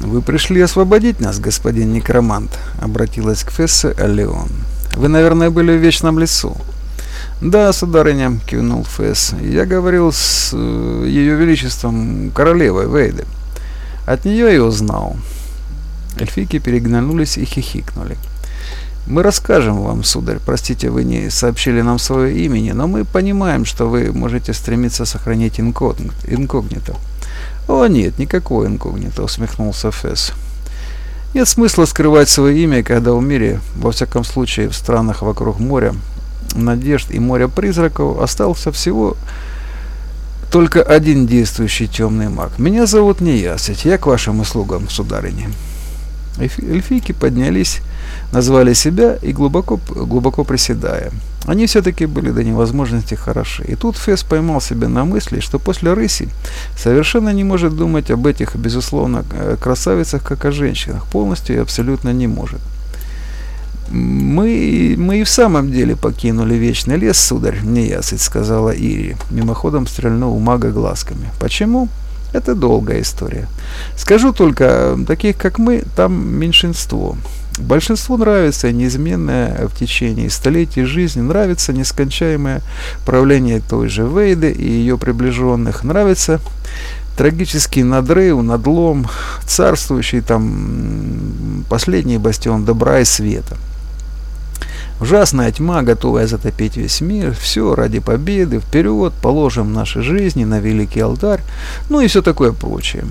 «Вы пришли освободить нас, господин некромант», — обратилась к Фессе Алеон. «Вы, наверное, были в Вечном лесу». «Да, сударыня», — кивнул Фесс. «Я говорил с э, ее величеством королевой Вейды. От нее я узнал». Эльфийки переглянулись и хихикнули. «Мы расскажем вам, сударь, простите, вы не сообщили нам свое имени, но мы понимаем, что вы можете стремиться сохранить инкогнито. «О, нет, никакого инкогнито», — усмехнулся Фесс. «Нет смысла скрывать свое имя, когда в мире, во всяком случае в странах вокруг моря, надежд и моря призраков, остался всего только один действующий темный маг. Меня зовут Неясыть, я к вашим услугам, сударыня». Эльфийки поднялись, назвали себя и глубоко, глубоко приседая. Они все-таки были до невозможности хороши. И тут Фес поймал себя на мысли, что после рыси совершенно не может думать об этих, безусловно, э, красавицах, как о женщинах. Полностью и абсолютно не может. «Мы, мы и в самом деле покинули вечный лес, сударь, неясыть», — сказала Ири, мимоходом стрельнув мага глазками. «Почему?» Это долгая история. Скажу только, таких как мы, там меньшинство. Большинству нравится неизменное в течение столетий жизни, нравится нескончаемое правление той же Вейды и ее приближенных, нравится трагический надрыв, надлом, царствующий там последний бастион добра и света. Ужасная тьма, готовая затопить весь мир, все ради победы, вперед, положим наши жизни на великий алтарь, ну и все такое прочее.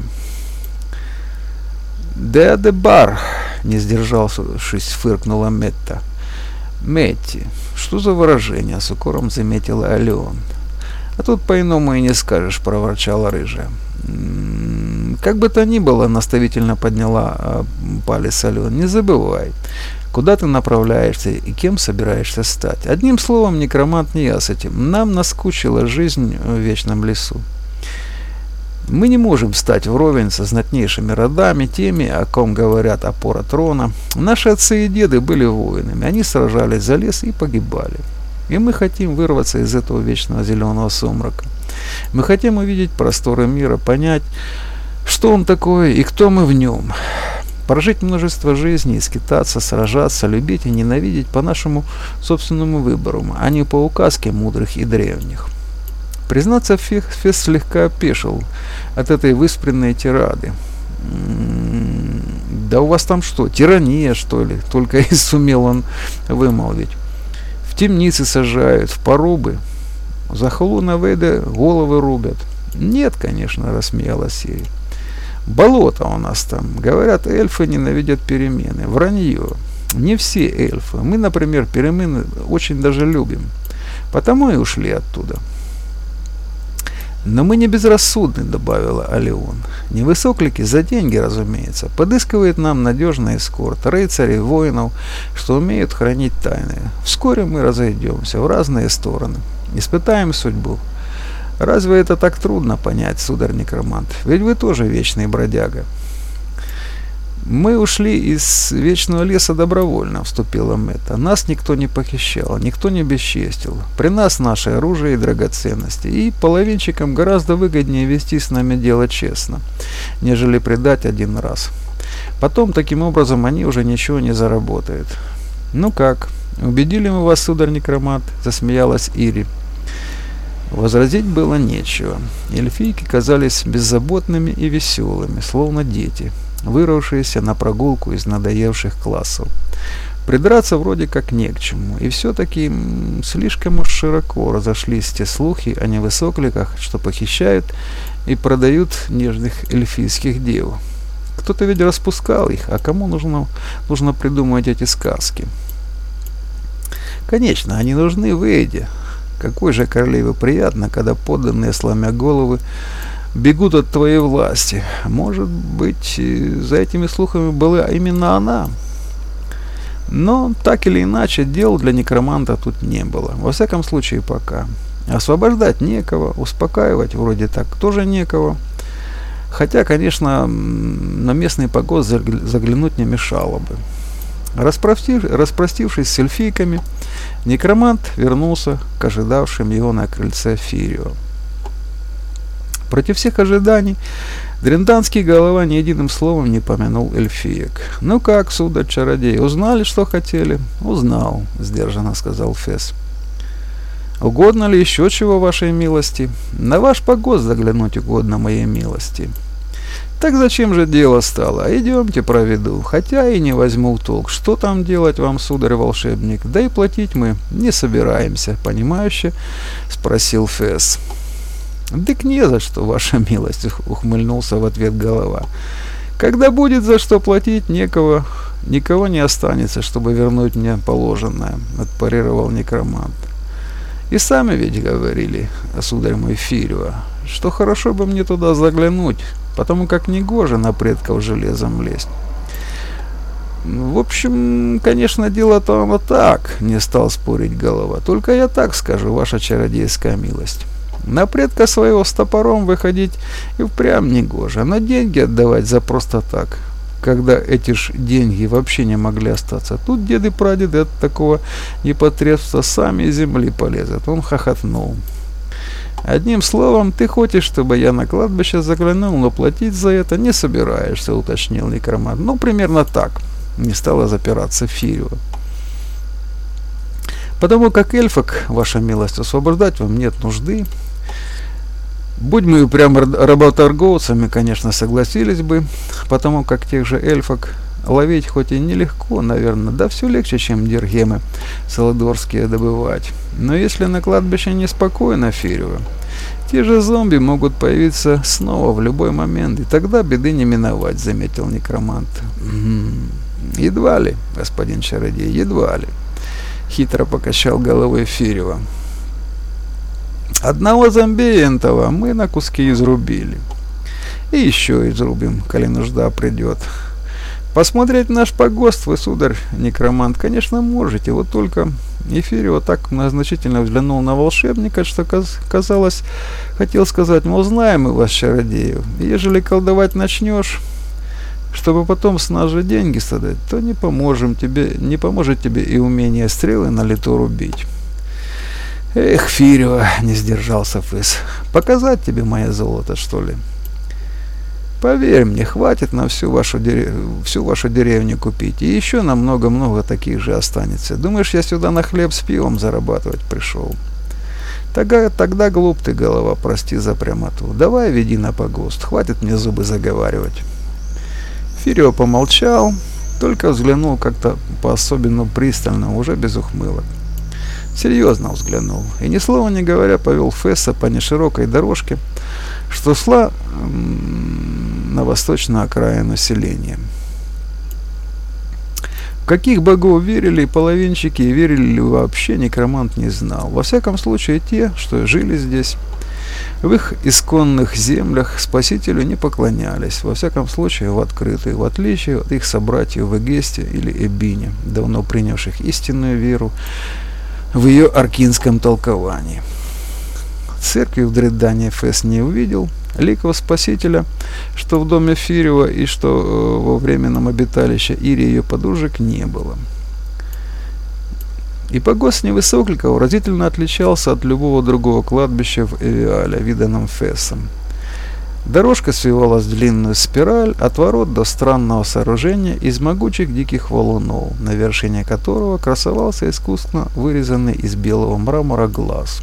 «Де де бар!» — не сдержавшись, фыркнула Метта. «Метти, что за выражение?» — с укором заметила Алеон. «А тут по-иному и не скажешь», — проворчала рыжая. «Как бы то ни было», — наставительно подняла а, палец Ален, — «не забывай, куда ты направляешься и кем собираешься стать. Одним словом, некромант не я с этим. Нам наскучила жизнь в вечном лесу. Мы не можем стать вровень со знатнейшими родами, теми, о ком говорят опора трона. Наши отцы и деды были воинами, они сражались за лес и погибали. И мы хотим вырваться из этого вечного зеленого сумрака. Мы хотим увидеть просторы мира, понять, что он такой и кто мы в нем. Прожить множество жизней, скитаться, сражаться, любить и ненавидеть по нашему собственному выбору, а не по указке мудрых и древних. Признаться, Фес слегка опешил от этой выспренной тирады. «М-м, «Да у вас там что, тирания, что ли?» Только и сумел он вымолвить. «В темницы сажают, в порубы. За Халуна Вейда головы рубят». «Нет, конечно», — рассмеялась Сири. «Болото у нас там. Говорят, эльфы ненавидят перемены. Вранье. Не все эльфы. Мы, например, перемены очень даже любим. Потому и ушли оттуда». «Но мы не безрассудны», — добавила Алион. «Невысоклики за деньги, разумеется, подыскивают нам надежный эскорт, рыцарей, воинов, что умеют хранить тайны. Вскоре мы разойдемся в разные стороны, испытаем судьбу. Разве это так трудно понять, сударь-некромант? Ведь вы тоже вечный бродяга». «Мы ушли из Вечного леса добровольно», — вступила Мэтта. «Нас никто не похищал, никто не бесчестил. При нас наше оружие и драгоценности. И половинчикам гораздо выгоднее вести с нами дело честно, нежели предать один раз. Потом, таким образом, они уже ничего не заработают». «Ну как, убедили мы вас, сударь-некромат?» — засмеялась Ири. Возразить было нечего. Эльфийки казались беззаботными и веселыми, словно дети — вырвавшиеся на прогулку из надоевших классов. Придраться вроде как не к чему, и все-таки слишком уж широко разошлись те слухи о невысокликах, что похищают и продают нежных эльфийских дев. Кто-то ведь распускал их, а кому нужно, нужно придумывать эти сказки? Конечно, они нужны Вейде. Какой же королеве приятно, когда подданные, сломя головы, бегут от твоей власти. Может быть, за этими слухами была именно она. Но так или иначе, дел для некроманта тут не было. Во всяком случае, пока. Освобождать некого, успокаивать вроде так тоже некого. Хотя, конечно, на местный погост заглянуть не мешало бы. Распростив, распростившись с эльфийками, некромант вернулся к ожидавшим его на крыльце Фирио. Против всех ожиданий Дренданский голова ни единым словом не помянул эльфиек. «Ну как, сударь-чародей, узнали, что хотели?» «Узнал», — сдержанно сказал Фес. «Угодно ли еще чего вашей милости?» «На ваш погост заглянуть угодно моей милости». «Так зачем же дело стало? Идемте проведу, хотя и не возьму толк. Что там делать вам, сударь-волшебник? Да и платить мы не собираемся, понимающе?» — спросил Фес. «Дык не за что, ваша милость», — ухмыльнулся в ответ голова. «Когда будет за что платить, некого, никого не останется, чтобы вернуть мне положенное», — отпарировал некромант. «И сами ведь говорили, сударь мой Фирева, что хорошо бы мне туда заглянуть, потому как негоже на предков железом лезть». В общем, конечно, дело-то оно так, не стал спорить голова. Только я так скажу, ваша чародейская милость. На предка своего с топором выходить и впрямь не гоже, но деньги отдавать за просто так, когда эти ж деньги вообще не могли остаться. Тут деды прадеды от такого непотребства сами земли полезут. Он хохотнул. Одним словом, ты хочешь, чтобы я на кладбище заглянул, но платить за это не собираешься, уточнил некромант. Ну, примерно так. Не стала запираться Фирио. Потому как эльфок, ваша милость, освобождать вам нет нужды, Будь мы прям работорговцами, конечно, согласились бы, потому как тех же эльфок ловить хоть и нелегко, наверное, да все легче, чем диргемы саладорские добывать. Но если на кладбище неспокойно, Фирева, те же зомби могут появиться снова в любой момент, и тогда беды не миновать, заметил некромант. «Угу. Едва ли, господин чародей, едва ли. Хитро покачал головой Фирева. Одного зомбиентова мы на куски изрубили. И еще изрубим, коли нужда придет. Посмотреть наш погост вы, сударь, некромант, конечно, можете. Вот только Эфирио так значительно взглянул на волшебника, что казалось, хотел сказать, мол, знаем мы вас, чародеев. Ежели колдовать начнешь, чтобы потом с нас же деньги садать, то не поможем тебе, не поможет тебе и умение стрелы на лету рубить. Эх, Фирева, не сдержался Фыс. Показать тебе мое золото, что ли? Поверь мне, хватит на всю вашу, дерев... всю вашу деревню купить. И еще на много-много таких же останется. Думаешь, я сюда на хлеб с пивом зарабатывать пришел? Тогда, тогда глуп ты, голова, прости за прямоту. Давай веди на погост, хватит мне зубы заговаривать. Фирио помолчал, только взглянул как-то по-особенно пристально, уже без ухмылок. Серьезно взглянул и, ни слова не говоря, повел Фесса по неширокой дорожке, что шла на восточную окраину селения. В каких богов верили половинчики и верили ли вообще, некромант не знал. Во всяком случае, те, что жили здесь, в их исконных землях спасителю не поклонялись, во всяком случае в открытую, в отличие от их собратьев в Эгесте или Эбине, давно принявших истинную веру в ее аркинском толковании. Церкви в Дредане Фесс не увидел, ликого Спасителя, что в доме Фирева и что э, во временном обиталище Ири ее подружек не было. И погост Невысоклика выразительно отличался от любого другого кладбища в Эвиале, виданном Фессом. Дорожка свивалась в длинную спираль от ворот до странного сооружения из могучих диких валунов, на вершине которого красовался искусно вырезанный из белого мрамора глаз.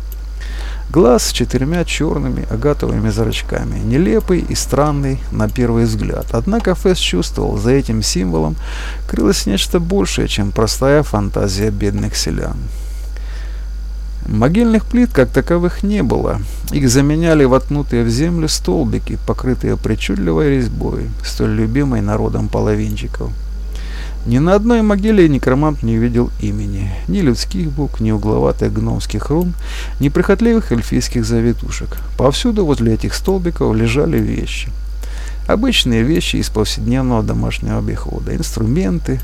Глаз с четырьмя черными агатовыми зрачками, нелепый и странный на первый взгляд. Однако Фесс чувствовал, за этим символом крылось нечто большее, чем простая фантазия бедных селян. Могильных плит как таковых не было. Их заменяли воткнутые в землю столбики, покрытые причудливой резьбой, столь любимой народом половинчиков. Ни на одной могиле некромант не видел имени, ни людских букв, ни угловатых гномских рун, ни прихотливых эльфийских завитушек. Повсюду возле этих столбиков лежали вещи. Обычные вещи из повседневного домашнего обихода, инструменты,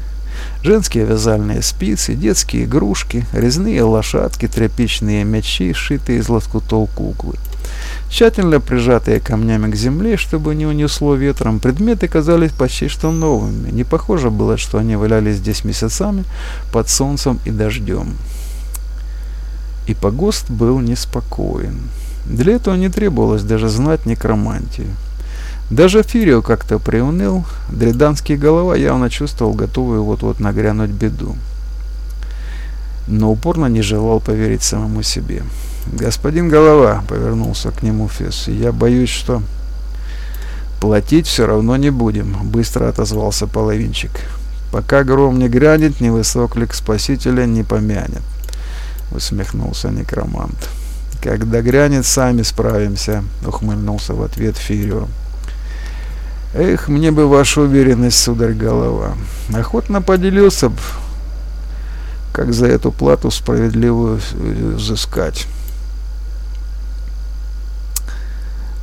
Женские вязальные спицы, детские игрушки, резные лошадки, тряпичные мячи, сшитые из лоскутов куклы. Тщательно прижатые камнями к земле, чтобы не унесло ветром, предметы казались почти что новыми. Не похоже было, что они валялись здесь месяцами под солнцем и дождем. И погост был неспокоен. Для этого не требовалось даже знать некромантию. Даже Фирио как-то приуныл, дреданский голова явно чувствовал готовую вот-вот нагрянуть беду. Но упорно не желал поверить самому себе. «Господин голова», — повернулся к нему Фес, — «я боюсь, что...» «Платить все равно не будем», — быстро отозвался половинчик. «Пока гром не грянет, ни высок лик спасителя не помянет», — усмехнулся некромант. «Когда грянет, сами справимся», — ухмыльнулся в ответ Фирио. Эх, мне бы ваша уверенность, сударь голова. Охотно поделился б, как за эту плату справедливую взыскать.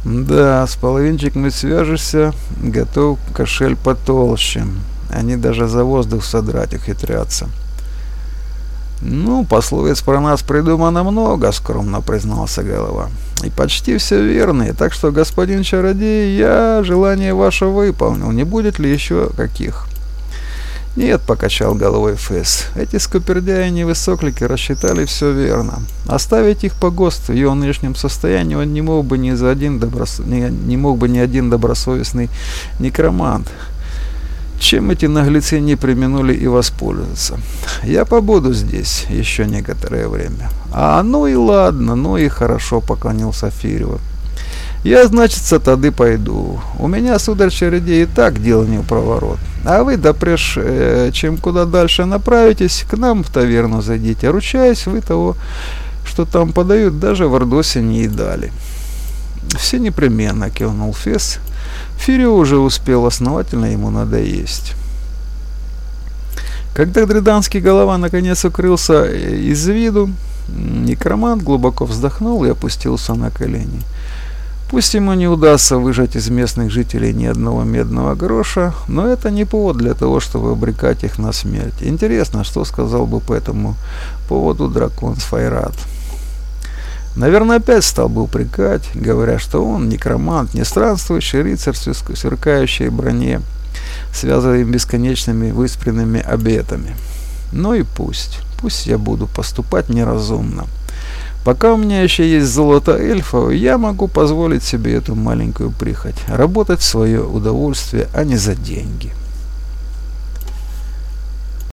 Да, с половинчиком свяжешься, готов кошель потолще. Они даже за воздух содрать ухитрятся. «Ну, пословиц про нас придумано много», — скромно признался голова. «И почти все верные, так что, господин чародей, я желание ваше выполнил. Не будет ли еще каких?» «Нет», — покачал головой Фэс. «Эти скупердяи невысоклики рассчитали все верно. Оставить их по ГОСТ в его нынешнем состоянии он не мог бы ни за один доброс... не, не мог бы ни один добросовестный некромант чем эти наглецы не применули и воспользоваться. Я побуду здесь еще некоторое время. А ну и ладно, ну и хорошо, поклонился Фирьева. Я, значит, тады пойду. У меня, сударь Чередей, и так дело не в проворот. А вы, да прежь, э, чем куда дальше направитесь, к нам в таверну зайдите. Ручаюсь, вы того, что там подают, даже в Ордосе не едали. Все непременно, кивнул Фес, Фирио уже успел основательно ему надоесть. Когда дреданский голова наконец укрылся э, из виду, некромант глубоко вздохнул и опустился на колени. Пусть ему не удастся выжать из местных жителей ни одного медного гроша, но это не повод для того, чтобы обрекать их на смерть. Интересно, что сказал бы по этому поводу дракон Сфайрат. Наверное, опять стал бы упрекать, говоря, что он некромант, не странствующий рыцарь в сверкающей броне, связанный бесконечными выспренными обетами. Ну и пусть, пусть я буду поступать неразумно. Пока у меня еще есть золото эльфов, я могу позволить себе эту маленькую прихоть, работать в свое удовольствие, а не за деньги.